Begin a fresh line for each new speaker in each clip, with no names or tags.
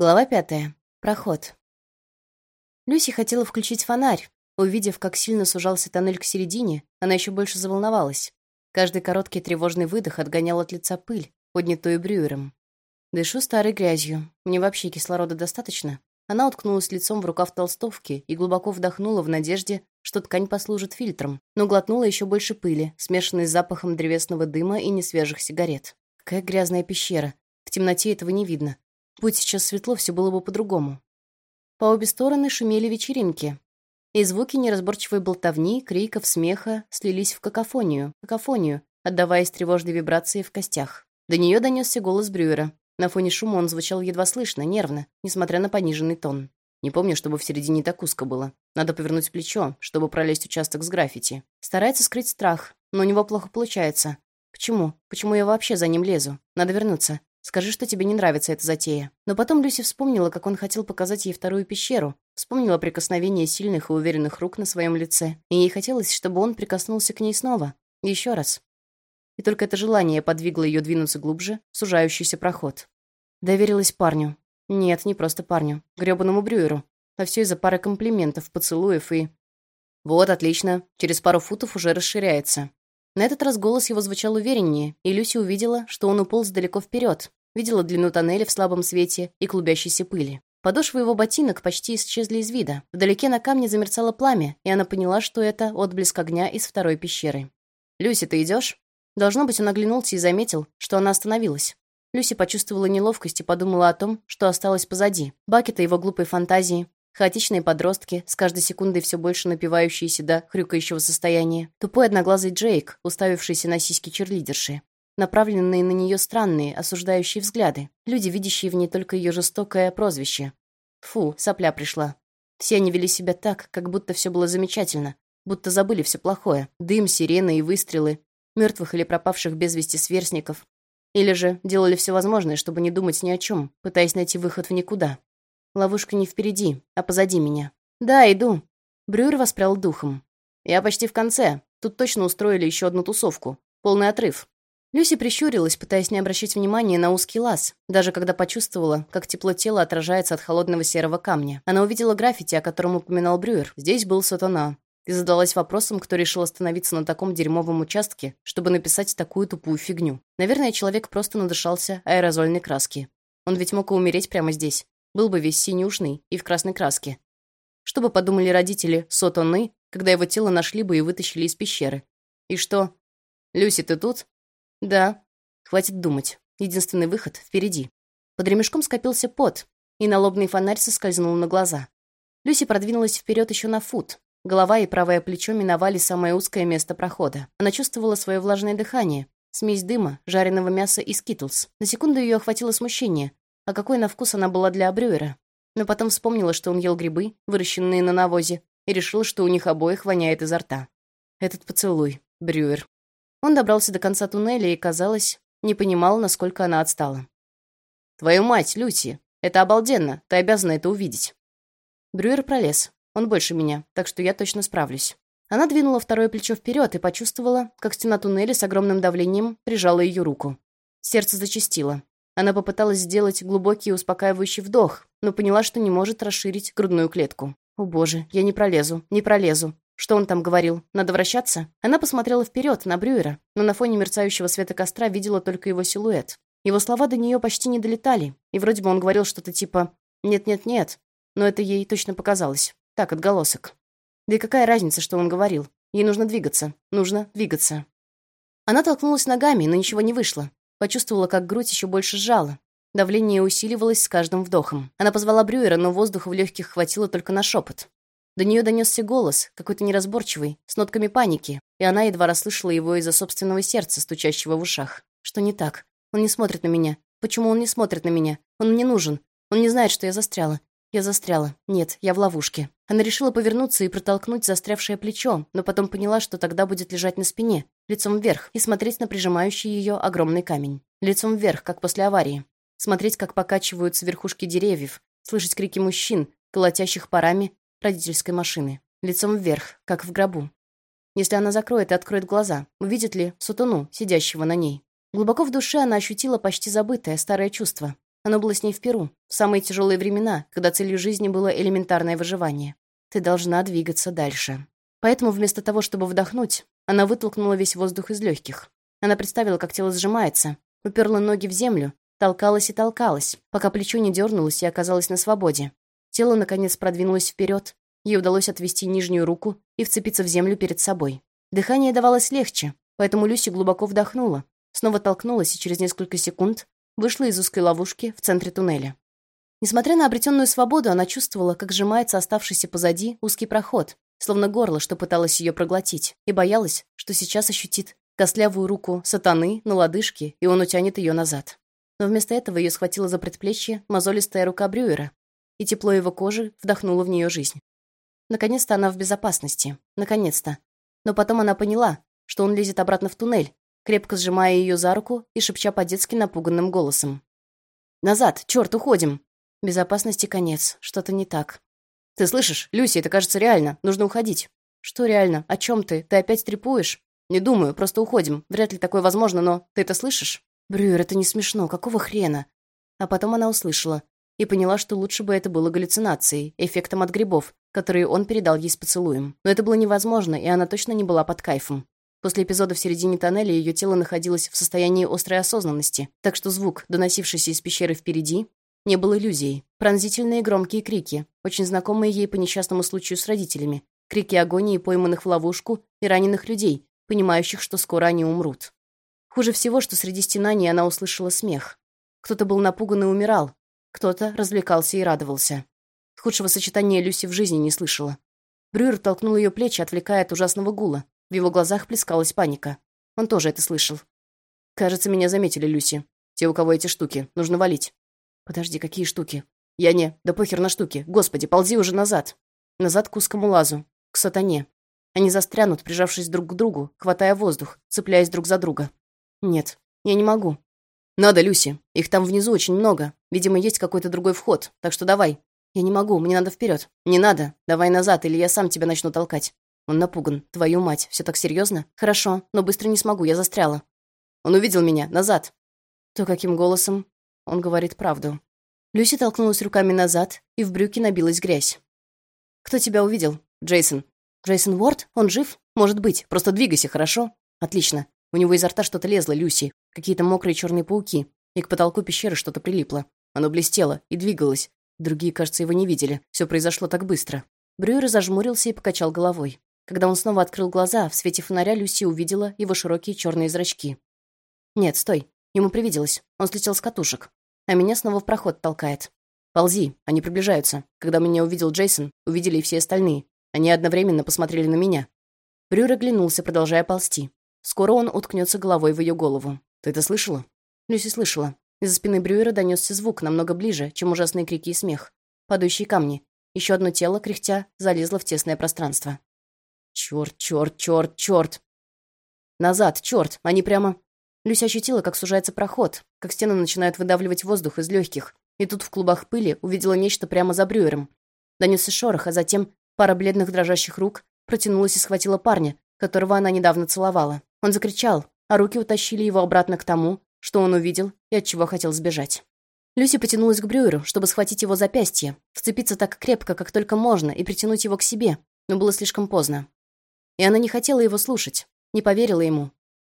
Глава пятая. Проход. Люси хотела включить фонарь. Увидев, как сильно сужался тоннель к середине, она еще больше заволновалась. Каждый короткий тревожный выдох отгонял от лица пыль, поднятую брюером. Дышу старой грязью. Мне вообще кислорода достаточно? Она уткнулась лицом в рукав толстовки и глубоко вдохнула в надежде, что ткань послужит фильтром, но глотнула еще больше пыли, смешанной с запахом древесного дыма и несвежих сигарет. Какая грязная пещера. В темноте этого не видно. Будь сейчас светло, все было бы по-другому. По обе стороны шумели вечеринки. И звуки неразборчивой болтовни, криков, смеха слились в какофонию, какофонию, отдаваясь тревожной вибрации в костях. До нее донесся голос Брюера. На фоне шума он звучал едва слышно, нервно, несмотря на пониженный тон. Не помню, чтобы в середине так узко было. Надо повернуть плечо, чтобы пролезть участок с граффити. Старается скрыть страх, но у него плохо получается. Почему? Почему я вообще за ним лезу? Надо вернуться. Скажи, что тебе не нравится эта затея». Но потом Люси вспомнила, как он хотел показать ей вторую пещеру, вспомнила прикосновение сильных и уверенных рук на своем лице, и ей хотелось, чтобы он прикоснулся к ней снова. Еще раз. И только это желание подвигло ее двинуться глубже в сужающийся проход. Доверилась парню. Нет, не просто парню. грёбаному Брюеру. А все из-за пары комплиментов, поцелуев и... Вот, отлично. Через пару футов уже расширяется. На этот раз голос его звучал увереннее, и Люси увидела, что он уполз далеко вперед, видела длину тоннеля в слабом свете и клубящейся пыли. Подошвы его ботинок почти исчезли из вида. Вдалеке на камне замерцало пламя, и она поняла, что это отблеск огня из второй пещеры. «Люси, ты идешь? Должно быть, он оглянулся и заметил, что она остановилась. Люси почувствовала неловкость и подумала о том, что осталось позади. Бакета его глупой фантазии, Хаотичные подростки, с каждой секундой все больше напивающиеся до хрюкающего состояния. Тупой одноглазый Джейк, уставившийся на сиськи черлидерши. Направленные на нее странные, осуждающие взгляды. Люди, видящие в ней только ее жестокое прозвище. Фу, сопля пришла. Все они вели себя так, как будто все было замечательно. Будто забыли все плохое. Дым, сирены и выстрелы. Мертвых или пропавших без вести сверстников. Или же делали все возможное, чтобы не думать ни о чем, пытаясь найти выход в никуда. Ловушка не впереди, а позади меня. Да, иду. Брюер воспрял духом. Я почти в конце. Тут точно устроили еще одну тусовку. Полный отрыв. Люси прищурилась, пытаясь не обращать внимания на узкий лаз, даже когда почувствовала, как тепло тела отражается от холодного серого камня. Она увидела граффити, о котором упоминал Брюер. Здесь был сатана. И задалась вопросом, кто решил остановиться на таком дерьмовом участке, чтобы написать такую тупую фигню. Наверное, человек просто надышался аэрозольной краски. Он ведь мог и умереть прямо здесь. Был бы весь синюшный и в красной краске. Что бы подумали родители Сотоны, когда его тело нашли бы и вытащили из пещеры? И что? «Люси, ты тут?» «Да». Хватит думать. Единственный выход впереди. Под ремешком скопился пот, и налобный фонарь соскользнул на глаза. Люси продвинулась вперед еще на фут. Голова и правое плечо миновали самое узкое место прохода. Она чувствовала свое влажное дыхание, смесь дыма, жареного мяса и скитлс. На секунду ее охватило смущение, а какой на вкус она была для Брюера. Но потом вспомнила, что он ел грибы, выращенные на навозе, и решила, что у них обоих воняет изо рта. Этот поцелуй, Брюер. Он добрался до конца туннеля и, казалось, не понимал, насколько она отстала. «Твою мать, Люси! Это обалденно! Ты обязана это увидеть!» Брюер пролез. Он больше меня, так что я точно справлюсь. Она двинула второе плечо вперед и почувствовала, как стена туннеля с огромным давлением прижала ее руку. Сердце зачастило. Она попыталась сделать глубокий успокаивающий вдох, но поняла, что не может расширить грудную клетку. «О боже, я не пролезу, не пролезу». Что он там говорил? Надо вращаться? Она посмотрела вперед на Брюера, но на фоне мерцающего света костра видела только его силуэт. Его слова до нее почти не долетали, и вроде бы он говорил что-то типа «нет-нет-нет», но это ей точно показалось. Так, отголосок. Да и какая разница, что он говорил? Ей нужно двигаться. Нужно двигаться. Она толкнулась ногами, но ничего не вышло. Почувствовала, как грудь еще больше сжала. Давление усиливалось с каждым вдохом. Она позвала Брюера, но воздуха в легких хватило только на шепот. До нее донесся голос, какой-то неразборчивый, с нотками паники, и она едва расслышала его из-за собственного сердца, стучащего в ушах. Что не так? Он не смотрит на меня. Почему он не смотрит на меня? Он мне нужен. Он не знает, что я застряла. Я застряла. Нет, я в ловушке. Она решила повернуться и протолкнуть застрявшее плечо, но потом поняла, что тогда будет лежать на спине, лицом вверх, и смотреть на прижимающий ее огромный камень. Лицом вверх, как после аварии. Смотреть, как покачиваются верхушки деревьев, слышать крики мужчин, колотящих парами родительской машины. Лицом вверх, как в гробу. Если она закроет и откроет глаза, увидит ли сутуну, сидящего на ней? Глубоко в душе она ощутила почти забытое старое чувство. Оно было с ней в Перу, в самые тяжелые времена, когда целью жизни было элементарное выживание. Ты должна двигаться дальше. Поэтому вместо того, чтобы вдохнуть, она вытолкнула весь воздух из легких. Она представила, как тело сжимается, уперла ноги в землю, толкалась и толкалась, пока плечо не дернулось и оказалось на свободе. Тело, наконец, продвинулось вперед. Ей удалось отвести нижнюю руку и вцепиться в землю перед собой. Дыхание давалось легче, поэтому Люси глубоко вдохнула, снова толкнулась и через несколько секунд вышла из узкой ловушки в центре туннеля. Несмотря на обретенную свободу, она чувствовала, как сжимается оставшийся позади узкий проход, словно горло, что пыталось ее проглотить, и боялась, что сейчас ощутит костлявую руку сатаны на лодыжке, и он утянет ее назад. Но вместо этого ее схватила за предплечье мозолистая рука Брюера, и тепло его кожи вдохнуло в нее жизнь. Наконец-то она в безопасности. Наконец-то. Но потом она поняла, что он лезет обратно в туннель, крепко сжимая ее за руку и шепча по-детски напуганным голосом. «Назад! Черт, уходим!» Безопасности конец. Что-то не так. «Ты слышишь? Люси, это кажется реально. Нужно уходить». «Что реально? О чем ты? Ты опять трепуешь?» «Не думаю, просто уходим. Вряд ли такое возможно, но ты это слышишь?» «Брюер, это не смешно. Какого хрена?» А потом она услышала и поняла, что лучше бы это было галлюцинацией, эффектом от грибов, которые он передал ей с поцелуем. Но это было невозможно, и она точно не была под кайфом. После эпизода в середине тоннеля ее тело находилось в состоянии острой осознанности, так что звук, доносившийся из пещеры впереди, не был иллюзией. Пронзительные громкие крики, очень знакомые ей по несчастному случаю с родителями, крики агонии пойманных в ловушку и раненых людей, понимающих, что скоро они умрут. Хуже всего, что среди стенаний она услышала смех. Кто-то был напуган и умирал, кто-то развлекался и радовался. Худшего сочетания Люси в жизни не слышала. Брюер толкнул ее плечи, отвлекая от ужасного гула, в его глазах плескалась паника. Он тоже это слышал. «Кажется, меня заметили, Люси. Те, у кого эти штуки. Нужно валить». «Подожди, какие штуки?» «Я не... Да похер на штуки. Господи, ползи уже назад». Назад к узкому лазу. К сатане. Они застрянут, прижавшись друг к другу, хватая воздух, цепляясь друг за друга. «Нет, я не могу». «Надо, Люси. Их там внизу очень много. Видимо, есть какой-то другой вход. Так что давай». «Я не могу, мне надо вперед. «Не надо. Давай назад, или я сам тебя начну толкать». Он напуган. «Твою мать, все так серьезно? Хорошо, но быстро не смогу, я застряла». Он увидел меня. Назад. То каким голосом? Он говорит правду. Люси толкнулась руками назад, и в брюки набилась грязь. «Кто тебя увидел?» «Джейсон». «Джейсон Уорд? Он жив? Может быть. Просто двигайся, хорошо?» «Отлично. У него изо рта что-то лезло, Люси. Какие-то мокрые черные пауки. И к потолку пещеры что-то прилипло. Оно блестело и двигалось. Другие, кажется, его не видели. Все произошло так быстро». Брюер зажмурился и покачал головой. Когда он снова открыл глаза, в свете фонаря Люси увидела его широкие черные зрачки. «Нет, стой. Ему привиделось. Он слетел с катушек. А меня снова в проход толкает. Ползи, они приближаются. Когда меня увидел Джейсон, увидели и все остальные. Они одновременно посмотрели на меня». Брюер оглянулся, продолжая ползти. Скоро он уткнется головой в ее голову. «Ты это слышала?» Люси слышала. Из-за спины Брюера донесся звук намного ближе, чем ужасные крики и смех. Падающие камни. Еще одно тело, кряхтя, залезло в тесное пространство. Черт, черт, черт, черт. Назад, черт, они прямо... Люся ощутила, как сужается проход, как стены начинают выдавливать воздух из легких, и тут в клубах пыли увидела нечто прямо за брюером. Донесся шорох, а затем пара бледных дрожащих рук протянулась и схватила парня, которого она недавно целовала. Он закричал, а руки утащили его обратно к тому, что он увидел и от чего хотел сбежать. Люси потянулась к Брюеру, чтобы схватить его запястье, вцепиться так крепко, как только можно, и притянуть его к себе, но было слишком поздно. И она не хотела его слушать, не поверила ему.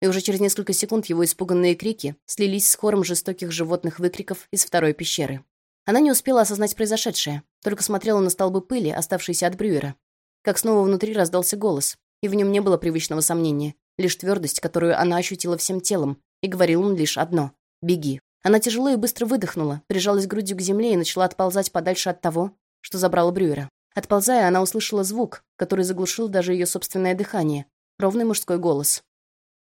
И уже через несколько секунд его испуганные крики слились с хором жестоких животных выкриков из второй пещеры. Она не успела осознать произошедшее, только смотрела на столбы пыли, оставшиеся от Брюера. Как снова внутри раздался голос, и в нем не было привычного сомнения, лишь твердость, которую она ощутила всем телом, и говорил он лишь одно — «Беги». Она тяжело и быстро выдохнула, прижалась грудью к земле и начала отползать подальше от того, что забрала Брюера. Отползая, она услышала звук, который заглушил даже ее собственное дыхание. Ровный мужской голос.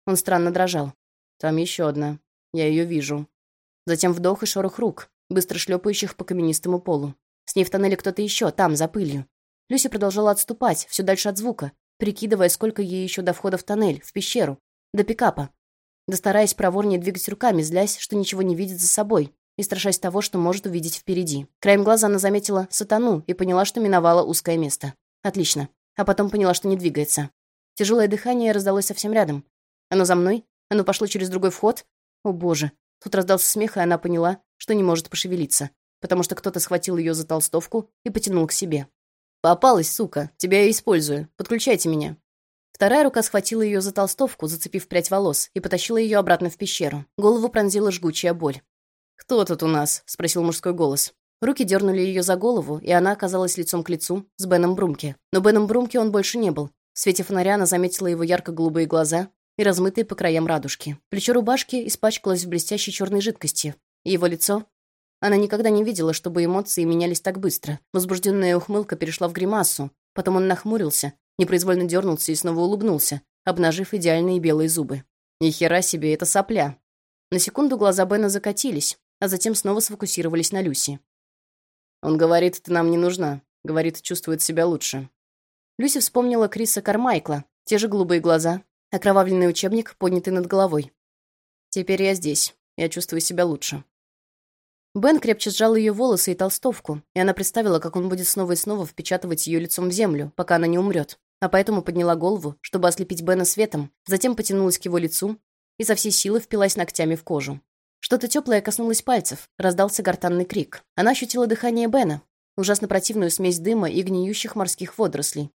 Он странно дрожал. «Там еще одна. Я ее вижу». Затем вдох и шорох рук, быстро шлепающих по каменистому полу. С ней в тоннеле кто-то еще, там, за пылью. Люси продолжала отступать, все дальше от звука, прикидывая, сколько ей еще до входа в тоннель, в пещеру, до пикапа. Да стараясь проворнее двигать руками, злясь, что ничего не видит за собой, и страшась того, что может увидеть впереди. Краем глаза она заметила сатану и поняла, что миновала узкое место. Отлично. А потом поняла, что не двигается. Тяжелое дыхание раздалось совсем рядом. Оно за мной? Оно пошло через другой вход? О боже. Тут раздался смех, и она поняла, что не может пошевелиться, потому что кто-то схватил ее за толстовку и потянул к себе. «Попалась, сука! Тебя я использую. Подключайте меня!» Вторая рука схватила ее за толстовку, зацепив прядь волос, и потащила ее обратно в пещеру. Голову пронзила жгучая боль. «Кто тут у нас?» — спросил мужской голос. Руки дернули ее за голову, и она оказалась лицом к лицу с Беном Брумке. Но Беном Брумке он больше не был. В свете фонаря она заметила его ярко-голубые глаза и размытые по краям радужки. Плечо рубашки испачкалось в блестящей черной жидкости. Его лицо... Она никогда не видела, чтобы эмоции менялись так быстро. Возбужденная ухмылка перешла в гримасу. Потом он нахмурился, непроизвольно дернулся и снова улыбнулся, обнажив идеальные белые зубы. Ни себе, это сопля. На секунду глаза Бена закатились, а затем снова сфокусировались на Люси. «Он говорит, ты нам не нужна. Говорит, чувствует себя лучше». Люси вспомнила Криса Кармайкла, те же голубые глаза, окровавленный учебник, поднятый над головой. «Теперь я здесь. Я чувствую себя лучше». Бен крепче сжал ее волосы и толстовку, и она представила, как он будет снова и снова впечатывать ее лицом в землю, пока она не умрет, а поэтому подняла голову, чтобы ослепить Бена светом, затем потянулась к его лицу и со всей силы впилась ногтями в кожу. Что-то теплое коснулось пальцев, раздался гортанный крик. Она ощутила дыхание Бена, ужасно противную смесь дыма и гниющих морских водорослей.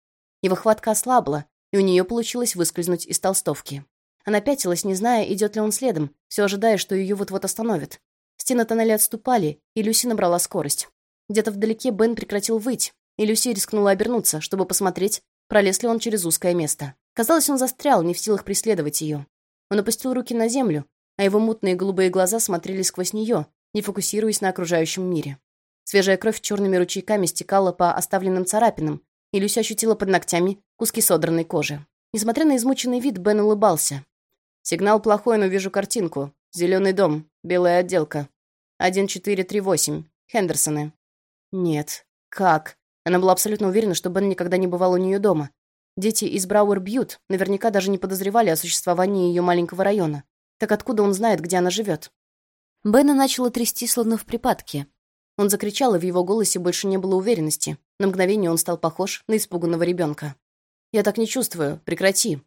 Его хватка ослабла, и у нее получилось выскользнуть из толстовки. Она пятилась, не зная, идет ли он следом, все ожидая, что ее вот-вот остановит. Стены тоннеля отступали, и Люси набрала скорость. Где-то вдалеке Бен прекратил выть, и Люси рискнула обернуться, чтобы посмотреть, пролез ли он через узкое место. Казалось, он застрял, не в силах преследовать ее. Он опустил руки на землю, а его мутные голубые глаза смотрели сквозь нее, не фокусируясь на окружающем мире. Свежая кровь черными ручейками стекала по оставленным царапинам, и Люся ощутила под ногтями куски содранной кожи. Несмотря на измученный вид, Бен улыбался. «Сигнал плохой, но вижу картинку. Зеленый дом. Белая отделка. 1438. Хендерсоны». «Нет. Как?» Она была абсолютно уверена, что Бен никогда не бывал у нее дома. Дети из Брауэр-Бьют наверняка даже не подозревали о существовании ее маленького района. Так откуда он знает, где она живет? Бена начала трясти, словно в припадке. Он закричал, и в его голосе больше не было уверенности. На мгновение он стал похож на испуганного ребенка. «Я так не чувствую. Прекрати».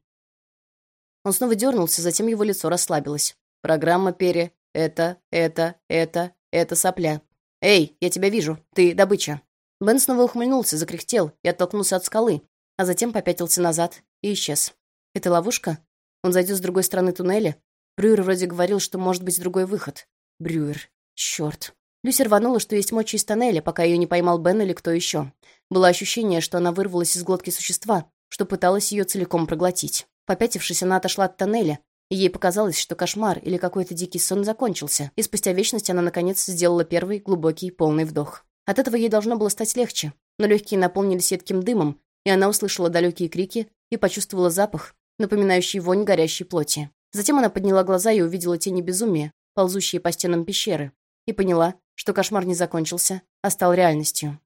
Он снова дернулся, затем его лицо расслабилось. «Программа Пере. Это, это, это, это сопля. Эй, я тебя вижу. Ты добыча». Бен снова ухмыльнулся, закряхтел и оттолкнулся от скалы, а затем попятился назад и исчез. «Это ловушка? Он зайдет с другой стороны туннеля? Брюер вроде говорил, что может быть другой выход. Брюер. Черт. Люси рванула, что есть мочи из тоннеля, пока ее не поймал Бен или кто еще. Было ощущение, что она вырвалась из глотки существа, что пыталась ее целиком проглотить. Попятившись, она отошла от тоннеля, и ей показалось, что кошмар или какой-то дикий сон закончился, и спустя вечность она, наконец, сделала первый глубокий, полный вдох. От этого ей должно было стать легче, но легкие наполнились едким дымом, и она услышала далекие крики и почувствовала запах, напоминающий вонь горящей плоти. Затем она подняла глаза и увидела тени безумия, ползущие по стенам пещеры, и поняла, что кошмар не закончился, а стал реальностью.